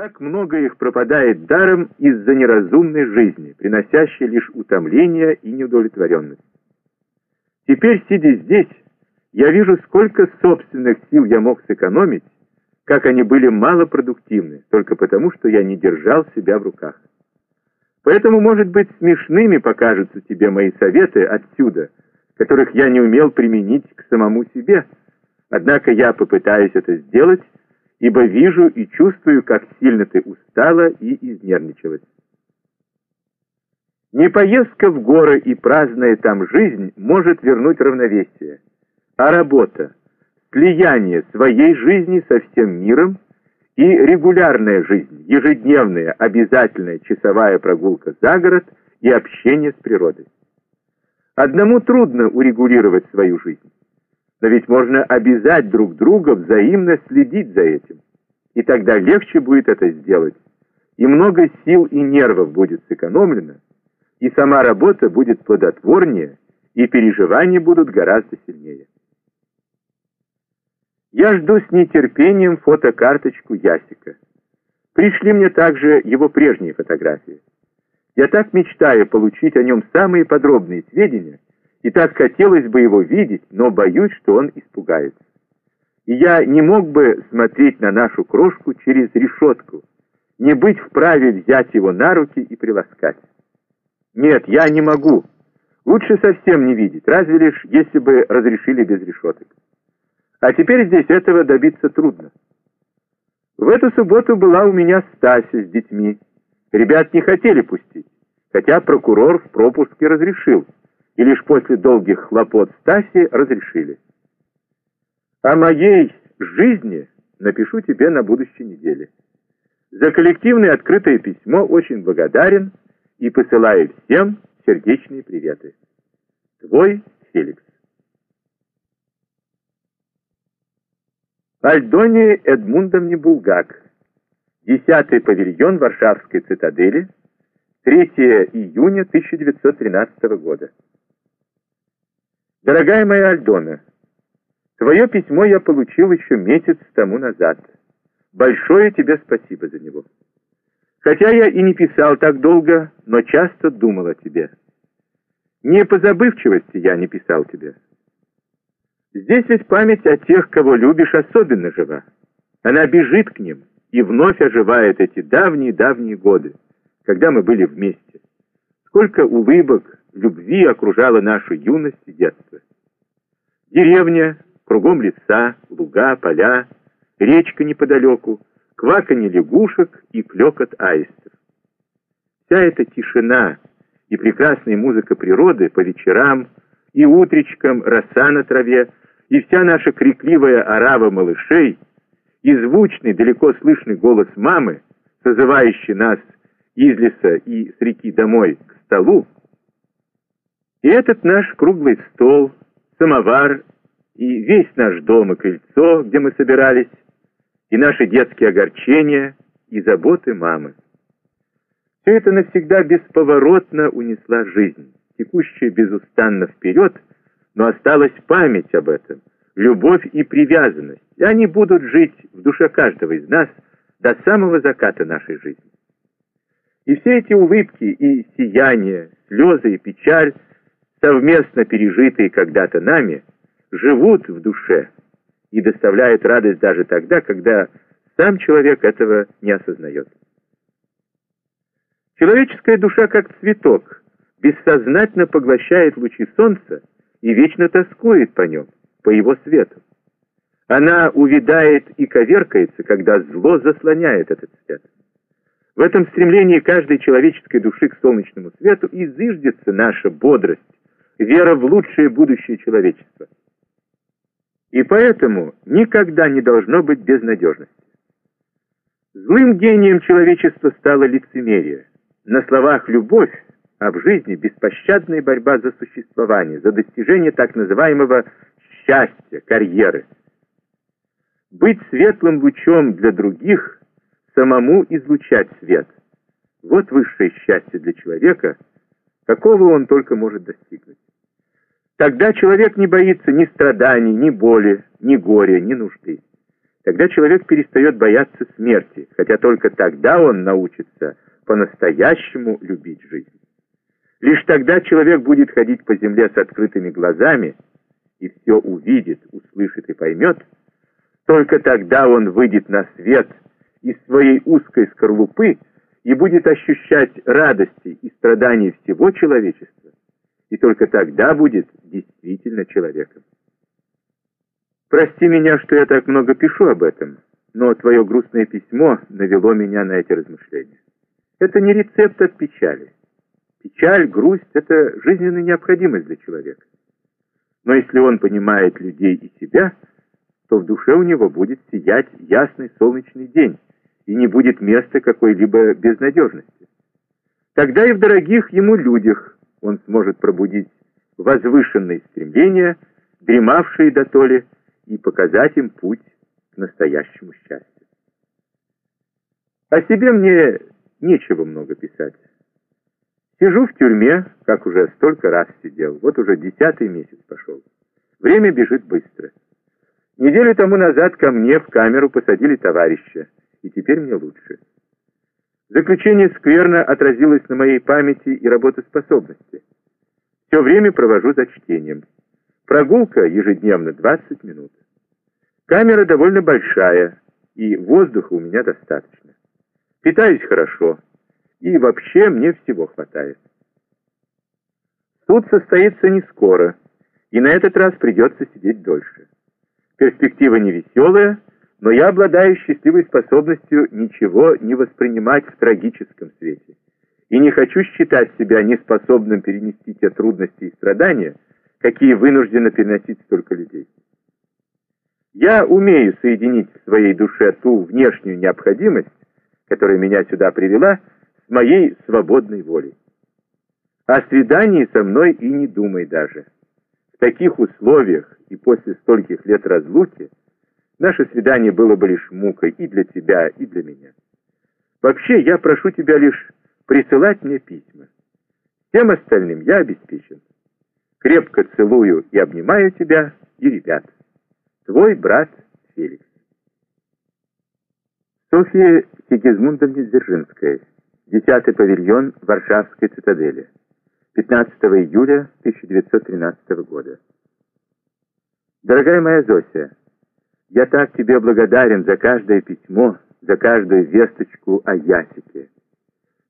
Так много их пропадает даром из-за неразумной жизни, приносящей лишь утомление и неудовлетворенность. Теперь, сидя здесь, я вижу, сколько собственных сил я мог сэкономить, как они были малопродуктивны, только потому, что я не держал себя в руках. Поэтому, может быть, смешными покажутся тебе мои советы отсюда, которых я не умел применить к самому себе, однако я попытаюсь это сделать, ибо вижу и чувствую, как сильно ты устала и изнервничалась. Не поездка в горы и праздная там жизнь может вернуть равновесие, а работа, слияние своей жизни со всем миром и регулярная жизнь, ежедневная, обязательная часовая прогулка за город и общение с природой. Одному трудно урегулировать свою жизнь. Но ведь можно обязать друг друга взаимно следить за этим. И тогда легче будет это сделать. И много сил и нервов будет сэкономлено, и сама работа будет плодотворнее, и переживания будут гораздо сильнее. Я жду с нетерпением фотокарточку Ясика. Пришли мне также его прежние фотографии. Я так мечтаю получить о нем самые подробные сведения, и так хотелось бы его видеть, но боюсь, что он испугается. И я не мог бы смотреть на нашу крошку через решетку, не быть вправе взять его на руки и приласкать. Нет, я не могу. Лучше совсем не видеть, разве лишь если бы разрешили без решеток. А теперь здесь этого добиться трудно. В эту субботу была у меня Стася с детьми. Ребят не хотели пустить, хотя прокурор в пропуске разрешил и лишь после долгих хлопот Стаси разрешили. О моей жизни напишу тебе на будущей неделе. За коллективное открытое письмо очень благодарен и посылаю всем сердечные приветы. Твой Феликс. Альдоне Эдмундовне Булгак. Десятый павильон Варшавской цитадели. 3 июня 1913 года. Дорогая моя Альдона, твое письмо я получил еще месяц тому назад. Большое тебе спасибо за него. Хотя я и не писал так долго, но часто думал о тебе. Не по забывчивости я не писал тебе. Здесь ведь память о тех, кого любишь, особенно жива. Она бежит к ним и вновь оживает эти давние-давние годы, когда мы были вместе. Сколько улыбок, любви окружала нашу юность и детство. Деревня, кругом леса, луга, поля, речка неподалеку, кваканье лягушек и клекот аистов. Вся эта тишина и прекрасная музыка природы по вечерам и утречкам, роса на траве, и вся наша крикливая орава малышей, и звучный, далеко слышный голос мамы, созывающий нас из леса и с реки домой к столу, и этот наш круглый стол, самовар, и весь наш дом и крыльцо, где мы собирались, и наши детские огорчения, и заботы мамы. Все это навсегда бесповоротно унесла жизнь, текущая безустанно вперед, но осталась память об этом, любовь и привязанность, и они будут жить в душе каждого из нас до самого заката нашей жизни. И все эти улыбки и сияния, слезы и печаль совместно пережитые когда-то нами, живут в душе и доставляют радость даже тогда, когда сам человек этого не осознает. Человеческая душа, как цветок, бессознательно поглощает лучи солнца и вечно тоскует по нем, по его свету. Она увядает и коверкается, когда зло заслоняет этот свет. В этом стремлении каждой человеческой души к солнечному свету и зыждется наша бодрость, вера в лучшее будущее человечества. И поэтому никогда не должно быть безнадежности. Злым гением человечества стало лицемерие. На словах любовь, а в жизни беспощадная борьба за существование, за достижение так называемого счастья, карьеры. Быть светлым лучом для других, самому излучать свет. Вот высшее счастье для человека, какого он только может достигнуть. Тогда человек не боится ни страданий, ни боли, ни горя, ни нужды. Тогда человек перестает бояться смерти, хотя только тогда он научится по-настоящему любить жизнь. Лишь тогда человек будет ходить по земле с открытыми глазами и все увидит, услышит и поймет, только тогда он выйдет на свет из своей узкой скорлупы и будет ощущать радости и страдания всего человечества, и только тогда будет действительно человеком. Прости меня, что я так много пишу об этом, но твое грустное письмо навело меня на эти размышления. Это не рецепт от печали. Печаль, грусть — это жизненная необходимость для человека. Но если он понимает людей и себя, то в душе у него будет сиять ясный солнечный день, и не будет места какой-либо безнадежности. Тогда и в дорогих ему людях он сможет пробудить возвышенные стремления, дремавшие до толи, и показать им путь к настоящему счастью. О себе мне нечего много писать. Сижу в тюрьме, как уже столько раз сидел, вот уже десятый месяц пошел. Время бежит быстро. Неделю тому назад ко мне в камеру посадили товарища, и теперь мне лучше. Заключение скверно отразилось на моей памяти и работоспособности. Все время провожу за чтением. Прогулка ежедневно 20 минут. Камера довольно большая, и воздуха у меня достаточно. Питаюсь хорошо, и вообще мне всего хватает. Суд состоится не скоро, и на этот раз придется сидеть дольше. Перспектива невеселая, но я обладаю счастливой способностью ничего не воспринимать в трагическом свете. И не хочу считать себя неспособным перенести те трудности и страдания, какие вынуждено переносить столько людей. Я умею соединить в своей душе ту внешнюю необходимость, которая меня сюда привела, с моей свободной волей. О свидании со мной и не думай даже. В таких условиях и после стольких лет разлуки наше свидание было бы лишь мукой и для тебя, и для меня. Вообще, я прошу тебя лишь присылать мне письма. Всем остальным я обеспечен. Крепко целую и обнимаю тебя и ребят. Твой брат Феликс. Софья Сигизмундовна Дзержинская. Десятый павильон Варшавской цитадели. 15 июля 1913 года. Дорогая моя Зося, я так тебе благодарен за каждое письмо, за каждую весточку о Ясике.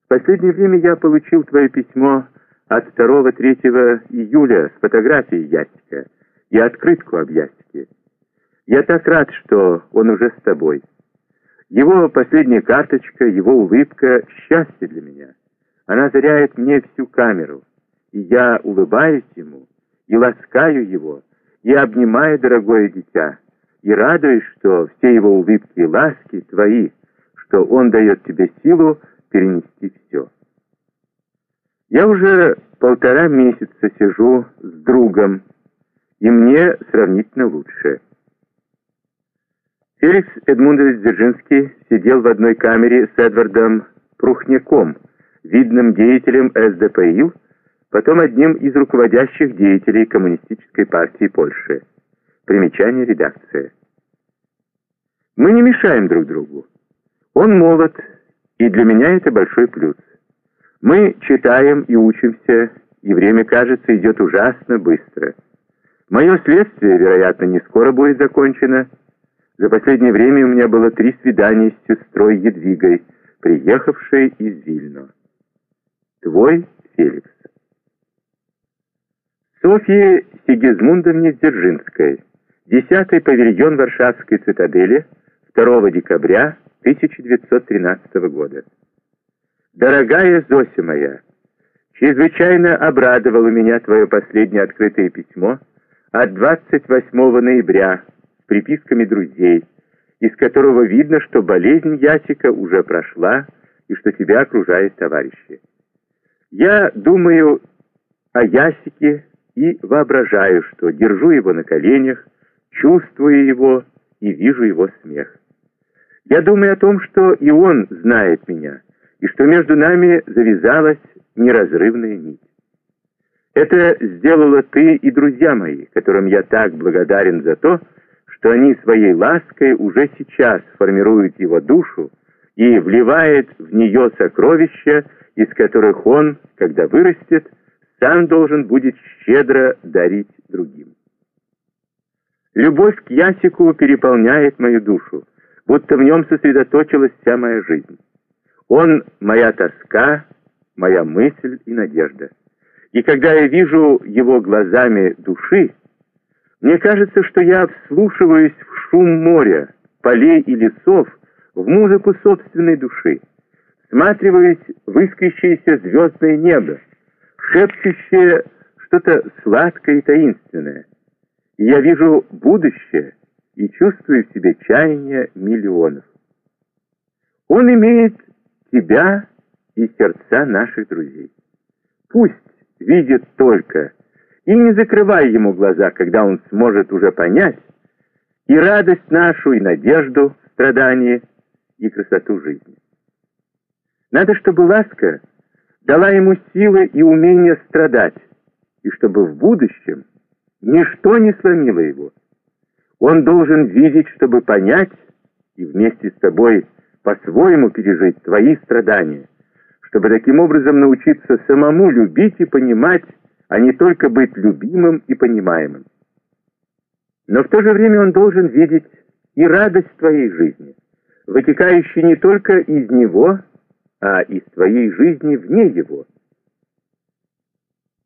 В последнее время я получил твое письмо от 2-3 июля с фотографией Ясика и открытку об Ясике. Я так рад, что он уже с тобой. Его последняя карточка, его улыбка — счастье для меня. Она заряет мне всю камеру, и я улыбаюсь ему, и ласкаю его, и обнимаю дорогое дитя, и радуюсь, что все его улыбки и ласки твои, что он дает тебе силу перенести все. Я уже полтора месяца сижу с другом, и мне сравнительно лучше. Феликс Эдмундович Дзержинский сидел в одной камере с Эдвардом Прухняком, видным деятелем СДПИЛ, потом одним из руководящих деятелей Коммунистической партии Польши. Примечание редакции. Мы не мешаем друг другу. Он молод, и для меня это большой плюс. Мы читаем и учимся, и время, кажется, идет ужасно быстро. Мое следствие, вероятно, не скоро будет закончено, за последнее время у меня было три свидания с сестрой Едвигой, приехавшей из Вильно. Твой Феликс. Софье Сигизмундовне Дзержинской. Десятый павильон Варшавской цитадели. 2 декабря 1913 года. Дорогая Зося моя, чрезвычайно обрадовало меня твое последнее открытое письмо от 28 ноября приписками друзей, из которого видно, что болезнь Ясика уже прошла и что тебя окружают товарищи. Я думаю о Ясике и воображаю, что держу его на коленях, чувствую его и вижу его смех. Я думаю о том, что и он знает меня, и что между нами завязалась неразрывная нить. Это сделала ты и друзья мои, которым я так благодарен за то, что они своей лаской уже сейчас формируют его душу и вливает в нее сокровища, из которых он, когда вырастет, сам должен будет щедро дарить другим. Любовь к Ясику переполняет мою душу, будто в нем сосредоточилась вся моя жизнь. Он — моя тоска, моя мысль и надежда. И когда я вижу его глазами души, мне кажется, что я вслушиваюсь в шум моря, полей и лесов, в музыку собственной души, всматриваясь в искрящееся звездное небо, шепчущее что-то сладкое и таинственное. Я вижу будущее и чувствую в себе чаяние миллионов. Он имеет тебя и сердца наших друзей. Пусть видит только, и не закрывай ему глаза, когда он сможет уже понять и радость нашу, и надежду, страдания, и красоту жизни. Надо, чтобы ласка дала ему силы и умение страдать, и чтобы в будущем ничто не сломило его. Он должен видеть, чтобы понять и вместе с тобой по-своему пережить твои страдания, чтобы таким образом научиться самому любить и понимать, а не только быть любимым и понимаемым. Но в то же время он должен видеть и радость твоей жизни, вытекающую не только из него, а из твоей жизни вне его.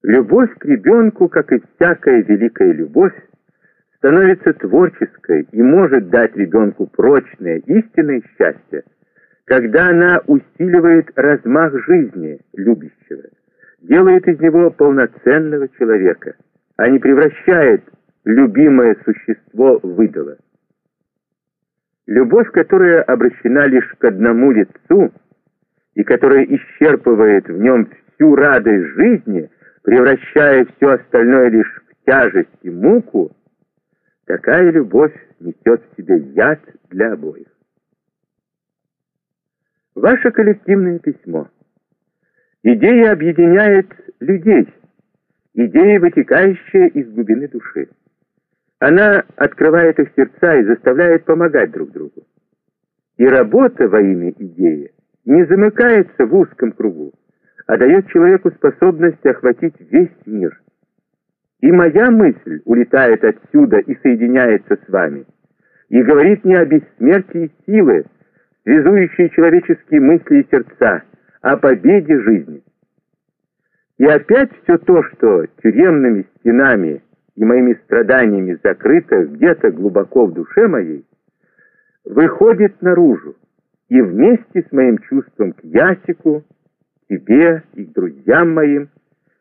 Любовь к ребенку, как и всякая великая любовь, становится творческой и может дать ребенку прочное, истинное счастье, когда она усиливает размах жизни любящего, делает из него полноценного человека, а не превращает любимое существо в идола. Любовь, которая обращена лишь к одному лицу и которая исчерпывает в нем всю радость жизни, превращая все остальное лишь в тяжесть и муку, такая любовь несет в себе яд для обоих. Ваше коллективное письмо. Идея объединяет людей, идея, вытекающая из глубины души. Она открывает их сердца и заставляет помогать друг другу. И работа во имя идеи не замыкается в узком кругу, а дает человеку способность охватить весь мир. И моя мысль улетает отсюда и соединяется с вами, и говорит не о бессмертии силы, связующие человеческие мысли и сердца, о победе жизни. И опять все то, что тюремными стенами и моими страданиями закрыто где-то глубоко в душе моей, выходит наружу, и вместе с моим чувством к Ясику, тебе и к друзьям моим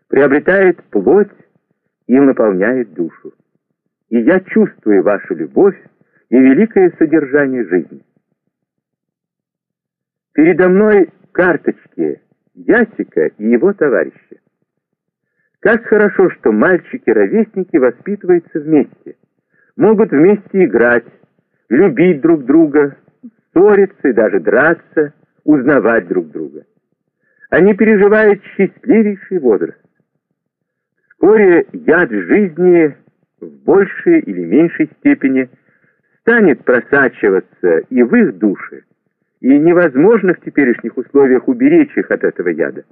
приобретает плоть и наполняет душу. И я чувствую вашу любовь и великое содержание жизни. Передо мной карточки Ясика и его товарища. Как хорошо, что мальчики-ровесники воспитываются вместе, могут вместе играть, любить друг друга, ссориться и даже драться, узнавать друг друга. Они переживают счастливейший возраст. Вскоре яд жизни в большей или меньшей степени станет просачиваться и в их души, и невозможно в теперешних условиях уберечь их от этого яда.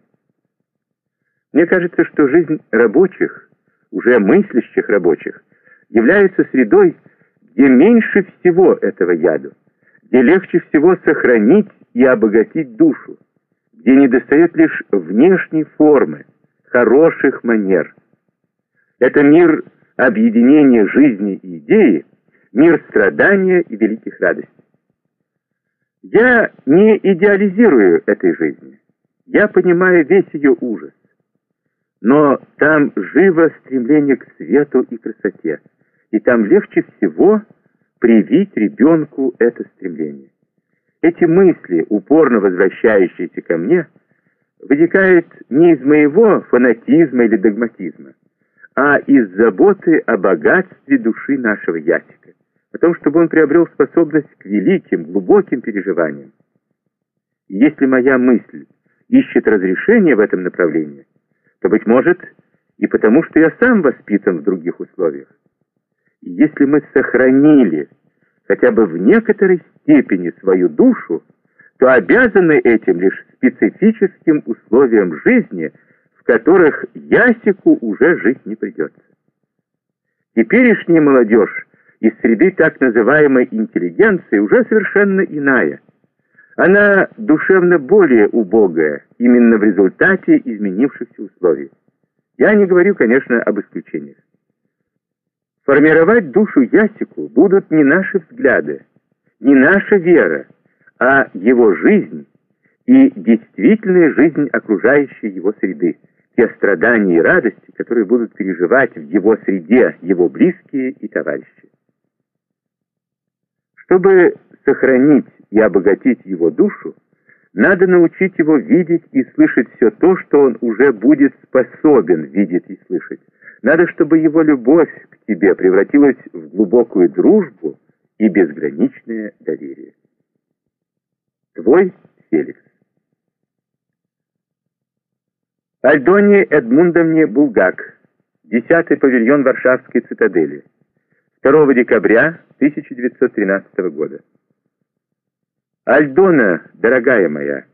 Мне кажется, что жизнь рабочих, уже мыслящих рабочих, является средой, где меньше всего этого яду, где легче всего сохранить и обогатить душу, где недостает лишь внешней формы, хороших манер. Это мир объединения жизни и идеи, мир страдания и великих радостей. Я не идеализирую этой жизни. Я понимаю весь ее ужас. Но там живо стремление к свету и красоте. И там легче всего привить ребенку это стремление. Эти мысли, упорно возвращающиеся ко мне, вытекают не из моего фанатизма или догматизма, а из заботы о богатстве души нашего Ясика о том, чтобы он приобрел способность к великим, глубоким переживаниям. И если моя мысль ищет разрешение в этом направлении, то, быть может, и потому, что я сам воспитан в других условиях. И если мы сохранили хотя бы в некоторой степени свою душу, то обязаны этим лишь специфическим условиям жизни, в которых ясику уже жить не придется. Теперешняя молодежь из среды так называемой интеллигенции уже совершенно иная. Она душевно более убогая, именно в результате изменившихся условий. Я не говорю, конечно, об исключениях. Формировать душу Ясику будут не наши взгляды, не наша вера, а его жизнь и действительная жизнь окружающей его среды, те страдания и радости, которые будут переживать в его среде его близкие и товарищи. Чтобы сохранить и обогатить его душу, надо научить его видеть и слышать все то, что он уже будет способен видеть и слышать. Надо, чтобы его любовь к тебе превратилась в глубокую дружбу и безграничное доверие. Твой Феликс. Альдоне Эдмундовне Булгак, 10-й павильон Варшавской цитадели, 2 декабря 1913 года. Альдона, дорогая моя,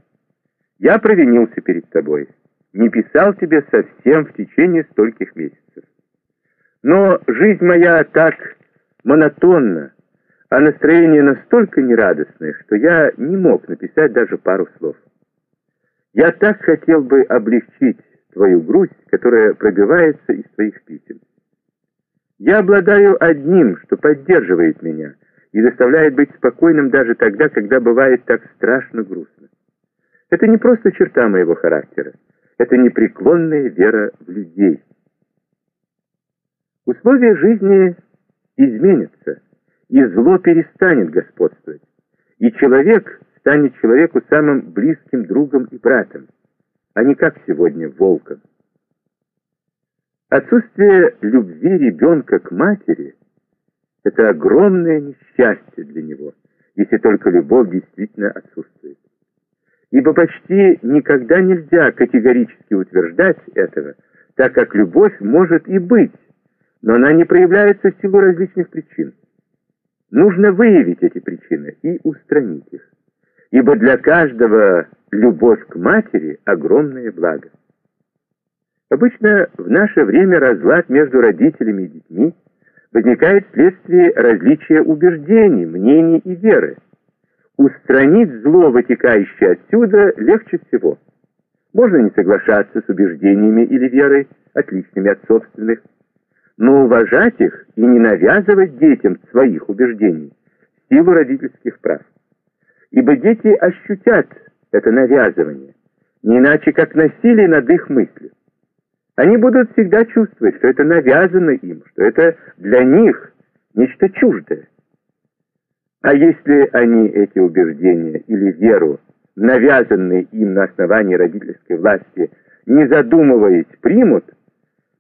я провинился перед тобой, не писал тебе совсем в течение стольких месяцев. Но жизнь моя так монотонна, а настроение настолько нерадостное, что я не мог написать даже пару слов. Я так хотел бы облегчить твою грусть, которая пробивается из твоих писем. Я обладаю одним, что поддерживает меня и заставляет быть спокойным даже тогда, когда бывает так страшно грустно. Это не просто черта моего характера, это непреклонная вера в людей. Условия жизни изменятся, и зло перестанет господствовать, и человек станет человеку самым близким другом и братом, а не как сегодня волком. Отсутствие любви ребенка к матери – это огромное несчастье для него, если только любовь действительно отсутствует. Ибо почти никогда нельзя категорически утверждать этого, так как любовь может и быть, но она не проявляется в силу различных причин. Нужно выявить эти причины и устранить их. Ибо для каждого любовь к матери – огромное благо. Обычно в наше время разлад между родителями и детьми возникает вследствие различия убеждений, мнений и веры. Устранить зло, вытекающее отсюда, легче всего. Можно не соглашаться с убеждениями или верой, отличными от собственных, но уважать их и не навязывать детям своих убеждений в силу родительских прав. Ибо дети ощутят это навязывание, не иначе как насилие над их мыслью. Они будут всегда чувствовать, что это навязано им, что это для них нечто чуждое. А если они эти убеждения или веру, навязанные им на основании родительской власти, не задумываясь, примут,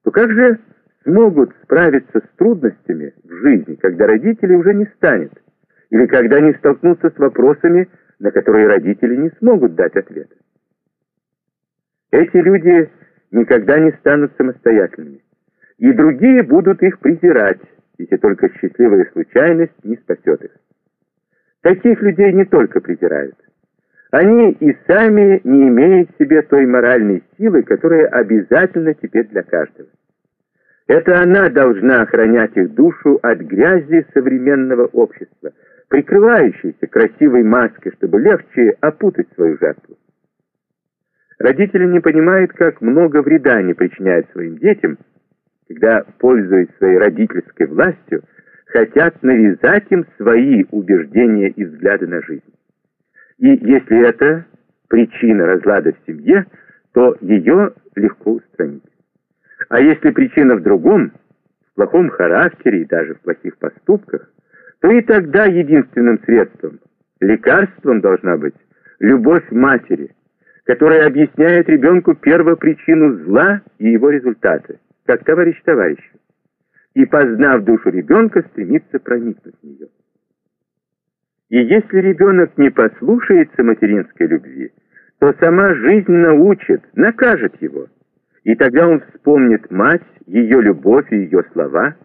то как же смогут справиться с трудностями в жизни, когда родителей уже не станет, или когда они столкнутся с вопросами, на которые родители не смогут дать ответа. Эти люди никогда не станут самостоятельными, и другие будут их презирать, если только счастливая случайность не спасет их. Таких людей не только презирают. Они и сами не имеют в себе той моральной силы, которая обязательна теперь для каждого. Это она должна охранять их душу от грязи современного общества, прикрывающейся красивой маской, чтобы легче опутать свою жертву. Родители не понимают, как много вреда они причиняют своим детям, когда, пользуясь своей родительской властью, хотят навязать им свои убеждения и взгляды на жизнь. И если это причина разлада в семье, то ее легко устранить. А если причина в другом, в плохом характере и даже в плохих поступках, то и тогда единственным средством, лекарством должна быть любовь матери, которая объясняет ребенку первопричину зла и его результаты, как товарищ товарищу, и, познав душу ребенка, стремится проникнуть в нее. И если ребенок не послушается материнской любви, то сама жизнь научит, накажет его – и тогда он вспомнит мать, ее любовь и ее слова,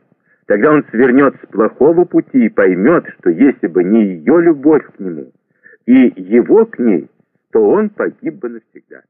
Тогда он свернет с плохого пути и поймет, что если бы не ее любовь к нему и его к ней, то он погиб бы навсегда.